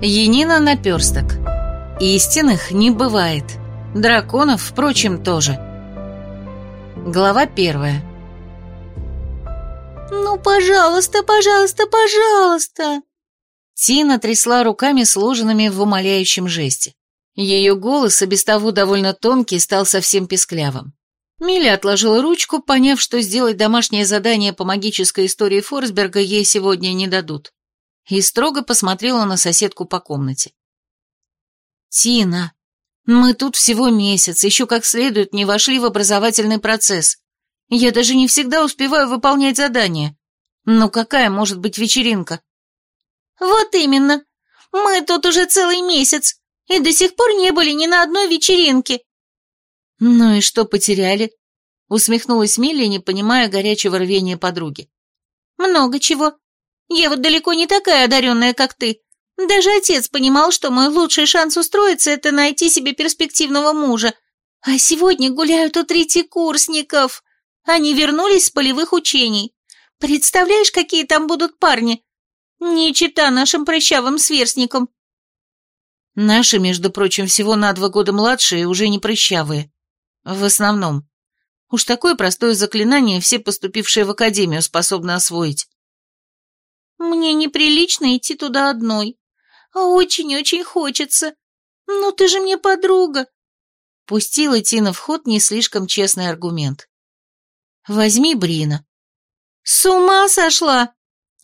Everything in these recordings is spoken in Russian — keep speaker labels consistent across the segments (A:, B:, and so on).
A: Енина наперсток. Истинных не бывает. Драконов, впрочем, тоже. Глава первая.
B: «Ну, пожалуйста, пожалуйста, пожалуйста!»
A: Тина трясла руками, сложенными в умоляющем жесте. Ее голос, и без того довольно тонкий, стал совсем песклявым. Миля отложила ручку, поняв, что сделать домашнее задание по магической истории Форсберга ей сегодня не дадут, и строго посмотрела на соседку по комнате. «Тина, мы тут всего месяц, еще как следует не вошли в образовательный процесс. Я даже не всегда успеваю выполнять задания. Ну какая может быть вечеринка?»
B: «Вот именно. Мы тут уже целый месяц, и до сих пор не были ни на одной вечеринке».
A: «Ну и что потеряли?» Усмехнулась Милли, не понимая горячего рвения подруги.
B: «Много чего. Я вот далеко не такая одаренная, как ты. Даже отец понимал, что мой лучший шанс устроиться – это найти себе перспективного мужа. А сегодня гуляют у третьекурсников. Они вернулись с полевых учений. Представляешь, какие там будут парни? Не чита нашим прыщавым сверстникам.
A: Наши, между прочим, всего на два года младшие, уже не прыщавые. В основном. Уж такое простое заклинание все поступившие в академию способны освоить.
B: Мне неприлично идти туда одной. А очень-очень хочется. Ну ты же мне подруга.
A: Пустила Тина в ход не слишком честный аргумент. Возьми Брина.
B: С ума сошла!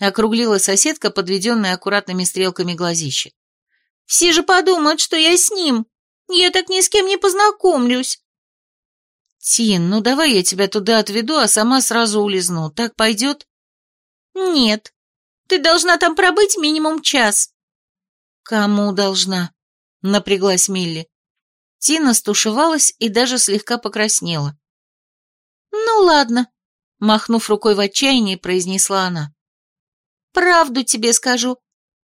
A: Округлила соседка, подведенная аккуратными стрелками глазища.
B: Все же подумают, что я с ним. Я так ни с кем не познакомлюсь.
A: Тин, ну давай я тебя туда отведу, а сама сразу улизну. Так пойдет?
B: Нет. Ты должна там пробыть минимум час.
A: Кому должна? Напряглась Милли. Тина стушевалась и даже слегка покраснела.
B: Ну ладно,
A: махнув рукой в отчаянии, произнесла она.
B: Правду тебе скажу.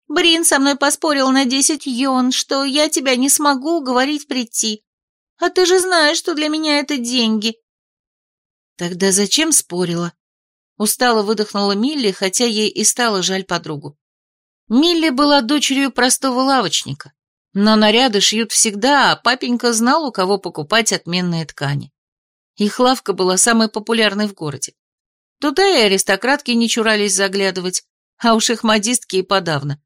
B: Брин со мной поспорил на десять йон, что я тебя не смогу уговорить прийти. А ты же знаешь, что для меня это деньги.
A: Тогда зачем спорила? Устало выдохнула Милли, хотя ей и стало жаль подругу. Милли была дочерью простого лавочника, но наряды шьют всегда, а папенька знал, у кого покупать отменные ткани. Их лавка была самой популярной в городе. Туда и аристократки не чурались заглядывать, а уж их модистки и подавно.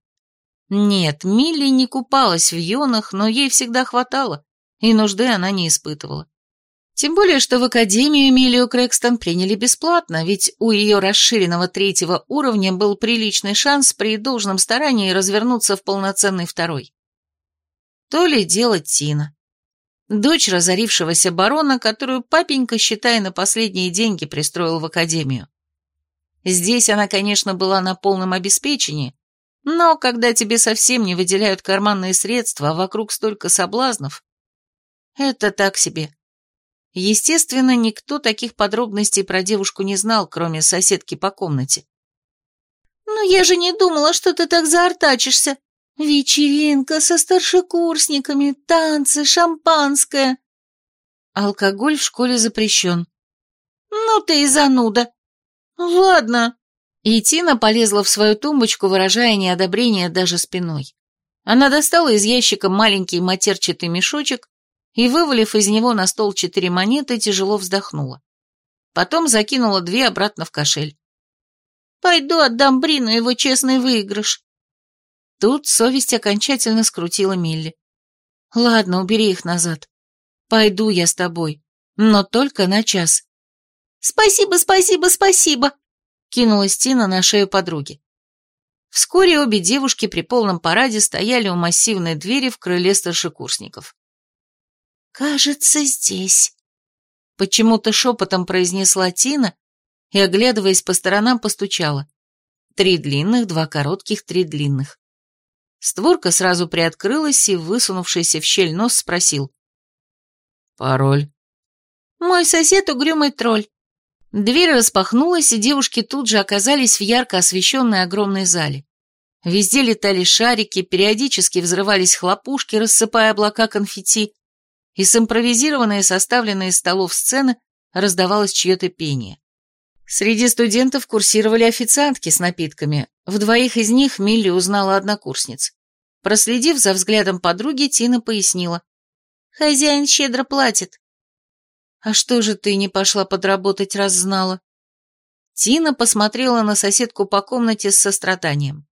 A: Нет, Милли не купалась в юнах, но ей всегда хватало, и нужды она не испытывала. Тем более, что в Академию Эмилию Крэкстон приняли бесплатно, ведь у ее расширенного третьего уровня был приличный шанс при должном старании развернуться в полноценный второй. То ли делать Тина. Дочь разорившегося барона, которую папенька, считая на последние деньги, пристроил в Академию. Здесь она, конечно, была на полном обеспечении, но когда тебе совсем не выделяют карманные средства, а вокруг столько соблазнов, это так себе. Естественно, никто таких подробностей про девушку не знал, кроме соседки по комнате.
B: «Ну я же не думала, что ты так заортачишься. Вечеринка со старшекурсниками, танцы, шампанское».
A: Алкоголь в школе запрещен.
B: «Ну ты и зануда. Ладно».
A: И Тина полезла в свою тумбочку, выражая неодобрение даже спиной. Она достала из ящика маленький матерчатый мешочек и, вывалив из него на стол четыре монеты, тяжело вздохнула. Потом закинула две обратно в кошель.
B: «Пойду отдам Брину его честный выигрыш».
A: Тут совесть окончательно скрутила Милли. «Ладно, убери их назад. Пойду я с тобой, но только на час».
B: «Спасибо, спасибо, спасибо!»
A: кинулась Тина на шею подруги. Вскоре обе девушки при полном параде стояли у массивной двери в крыле старшекурсников.
B: «Кажется, здесь», —
A: почему-то шепотом произнесла Тина и, оглядываясь по сторонам, постучала. Три длинных, два коротких, три длинных. Створка сразу приоткрылась, и высунувшийся в щель нос спросил.
C: «Пароль?»
B: «Мой сосед угрюмый тролль».
A: Дверь распахнулась, и девушки тут же оказались в ярко освещенной огромной зале. Везде летали шарики, периодически взрывались хлопушки, рассыпая облака конфетти, и с импровизированной составленной из столов сцены раздавалось чье-то пение. Среди студентов курсировали официантки с напитками. В двоих из них Милли узнала однокурсниц. Проследив за взглядом подруги, Тина пояснила.
B: «Хозяин щедро платит».
A: «А что же ты не пошла подработать, раз знала?» Тина посмотрела на соседку по комнате с состраданием.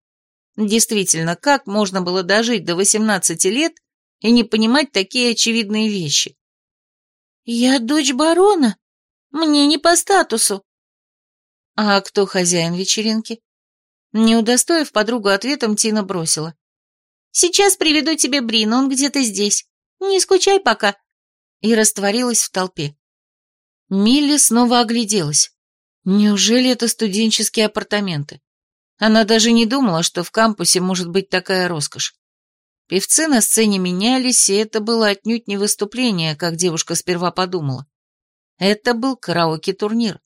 A: Действительно, как можно было дожить до 18 лет и не понимать такие очевидные вещи?
B: «Я дочь барона. Мне не по статусу».
A: «А кто хозяин вечеринки?» Не удостоив подругу ответом, Тина бросила.
B: «Сейчас приведу тебе Брина, он где-то здесь. Не скучай пока».
A: И растворилась в толпе. Милли снова огляделась. Неужели это студенческие апартаменты? Она даже не думала, что в кампусе может быть такая роскошь. Певцы на сцене менялись, и это было отнюдь не выступление, как девушка сперва подумала. Это был караоке-турнир.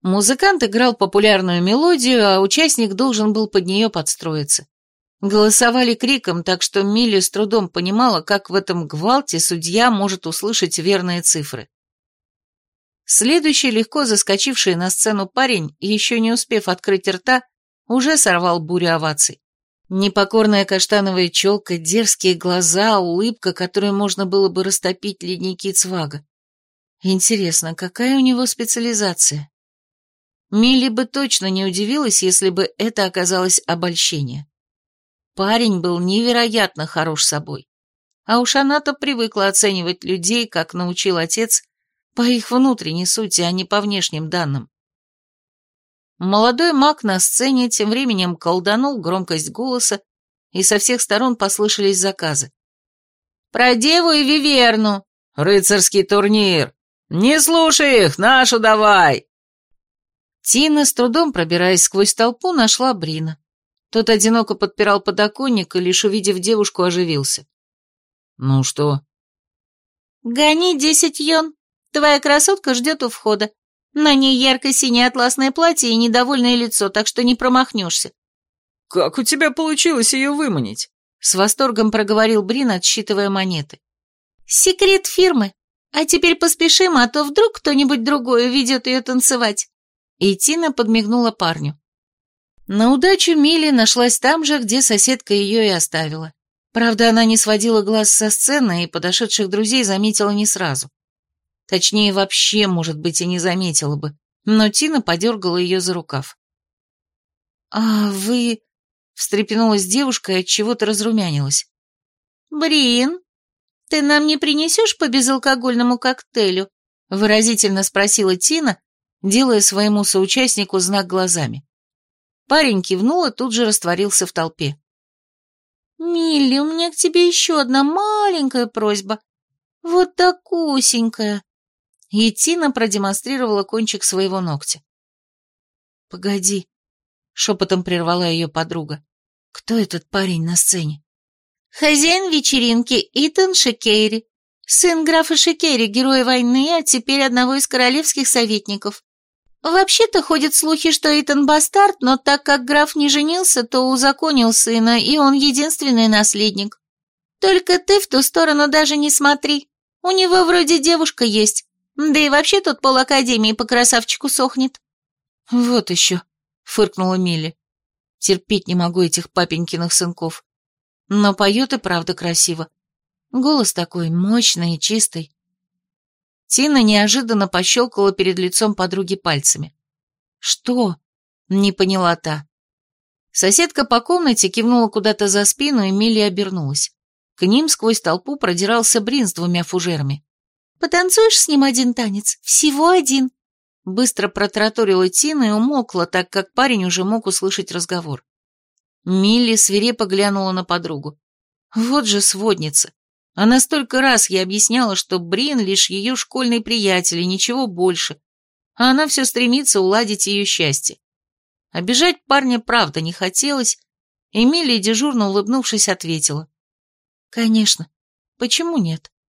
A: Музыкант играл популярную мелодию, а участник должен был под нее подстроиться. Голосовали криком, так что Милли с трудом понимала, как в этом гвалте судья может услышать верные цифры. Следующий, легко заскочивший на сцену парень, еще не успев открыть рта, уже сорвал бурю оваций. Непокорная каштановая челка, дерзкие глаза, улыбка, которой можно было бы растопить ледники Цвага. Интересно, какая у него специализация? Милли бы точно не удивилась, если бы это оказалось обольщение. Парень был невероятно хорош собой. А уж она-то привыкла оценивать людей, как научил отец, по их внутренней сути, а не по внешним данным. Молодой маг на сцене тем временем колданул громкость голоса, и со всех сторон послышались заказы.
B: «Про деву и виверну!»
C: «Рыцарский турнир!» «Не слушай их, нашу давай!»
A: Тина, с трудом пробираясь сквозь толпу, нашла Брина. Тот одиноко подпирал подоконник и, лишь увидев девушку, оживился.
C: «Ну что?»
B: «Гони десять йон. Твоя красотка ждет у входа. На ней ярко-синее атласное платье и недовольное лицо, так что не промахнешься.
C: «Как у тебя получилось ее выманить?»
A: С восторгом проговорил Брин, отсчитывая монеты.
B: «Секрет фирмы. А теперь поспешим, а то вдруг кто-нибудь другой уведет ее танцевать».
A: И Тина подмигнула парню. На удачу Милли нашлась там же, где соседка ее и оставила. Правда, она не сводила глаз со сцены и подошедших друзей заметила не сразу. Точнее, вообще, может быть, и не заметила бы, но Тина подергала ее за рукав. «А вы...» — встрепенулась девушка и от чего-то разрумянилась.
B: «Брин, ты нам не принесешь по безалкогольному коктейлю?» — выразительно спросила Тина, делая своему соучастнику знак глазами.
A: Парень кивнул и тут же растворился в толпе.
B: «Милли, у меня к тебе еще одна маленькая просьба. Вот такусенькая».
A: И Тина продемонстрировала кончик своего ногтя. «Погоди», — шепотом прервала ее подруга. «Кто этот парень на сцене?»
B: «Хозяин вечеринки Итан Шекейри, сын графа Шекейри, героя войны, а теперь одного из королевских советников. Вообще-то ходят слухи, что Итан бастард, но так как граф не женился, то узаконил сына, и он единственный наследник. Только ты в ту сторону даже не смотри. У него вроде девушка есть, да и вообще тут пол академии по красавчику сохнет.
A: Вот еще, фыркнула Милли. Терпеть не могу этих папенькиных сынков. Но поет и правда красиво. Голос такой мощный и чистый. Тина неожиданно пощелкала перед лицом подруги пальцами. «Что?» — не поняла та. Соседка по комнате кивнула куда-то за спину, и Милли обернулась. К ним сквозь толпу продирался Брин с двумя фужерами.
B: Потанцуешь с ним один танец? Всего один?»
A: Быстро протраторила Тина и умолкла, так как парень уже мог услышать разговор. Милли свирепо глянула на подругу. «Вот же сводница. Она столько раз ей объясняла, что Брин лишь ее школьный приятель и ничего больше, а она все стремится уладить ее счастье. Обижать парня правда не хотелось, и Милли, дежурно улыбнувшись, ответила. «Конечно. Почему нет?»